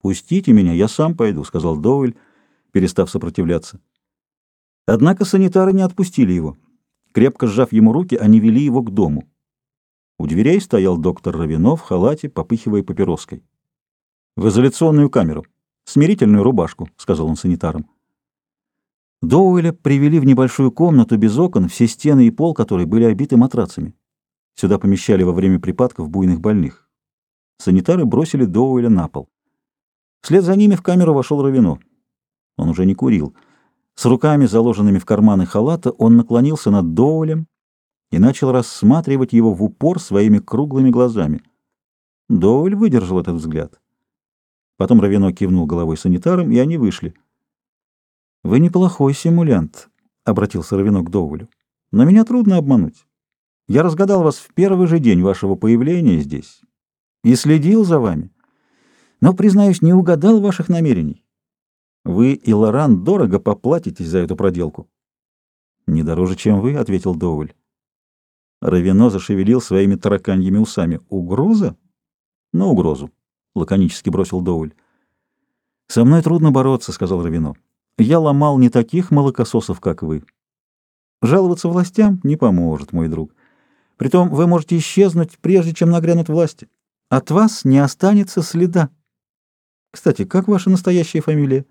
«Пустите меня, я сам пойду», — сказал Доуэль, перестав сопротивляться. Однако санитары не отпустили его. Крепко сжав ему руки, они вели его к дому. У дверей стоял доктор Равино в халате, попыхивая папироской. «В изоляционную камеру. Смирительную рубашку», — сказал он санитарам. Доуэля привели в небольшую комнату без окон, все стены и пол которой были обиты матрацами. Сюда помещали во время припадков буйных больных. Санитары бросили Доуэля на пол. Вслед за ними в камеру вошел Равино. Он уже не курил. С руками, заложенными в карманы халата, он наклонился над Доулем и начал рассматривать его в упор своими круглыми глазами. Доуль выдержал этот взгляд. Потом Равино кивнул головой санитарам, и они вышли. «Вы неплохой симулянт», — обратился Равино к Доулю. «Но меня трудно обмануть. Я разгадал вас в первый же день вашего появления здесь и следил за вами, но, признаюсь, не угадал ваших намерений. Вы и Лоран дорого поплатитесь за эту проделку. «Не дороже, чем вы», — ответил Доуль. Равино зашевелил своими тараканьими усами. «Угроза?» «На угрозу», — лаконически бросил Доуль. «Со мной трудно бороться», — сказал Равино. «Я ломал не таких молокососов, как вы. Жаловаться властям не поможет, мой друг. Притом вы можете исчезнуть, прежде чем нагрянут власти. От вас не останется следа. Кстати, как ваша настоящая фамилия?»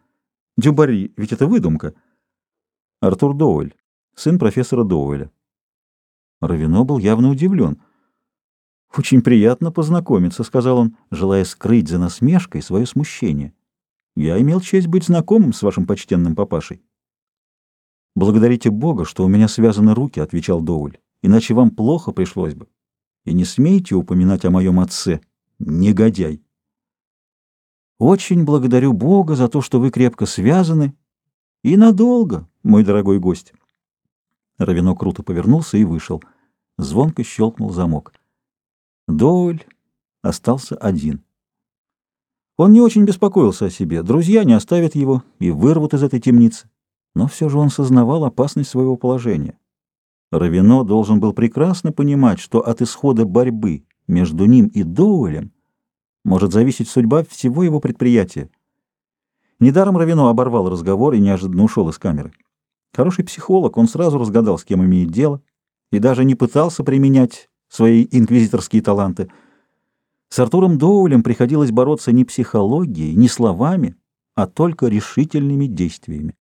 Дюбари, ведь это выдумка. Артур Доуэль, сын профессора Доуэля. Равино был явно удивлен. «Очень приятно познакомиться», — сказал он, желая скрыть за насмешкой свое смущение. «Я имел честь быть знакомым с вашим почтенным папашей». «Благодарите Бога, что у меня связаны руки», — отвечал Доуэль, «иначе вам плохо пришлось бы. И не смейте упоминать о моем отце, негодяй». Очень благодарю Бога за то, что вы крепко связаны. И надолго, мой дорогой гость. Равино круто повернулся и вышел. Звонко щелкнул замок. Доуль остался один. Он не очень беспокоился о себе. Друзья не оставят его и вырвут из этой темницы. Но все же он сознавал опасность своего положения. Равино должен был прекрасно понимать, что от исхода борьбы между ним и Доулем может зависеть судьба всего его предприятия. Недаром Равино оборвал разговор и неожиданно ушел из камеры. Хороший психолог, он сразу разгадал, с кем имеет дело, и даже не пытался применять свои инквизиторские таланты. С Артуром Доулем приходилось бороться не психологией, не словами, а только решительными действиями.